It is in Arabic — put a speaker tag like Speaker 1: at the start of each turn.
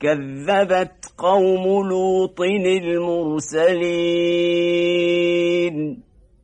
Speaker 1: كذبت قوم لوط المرسلين.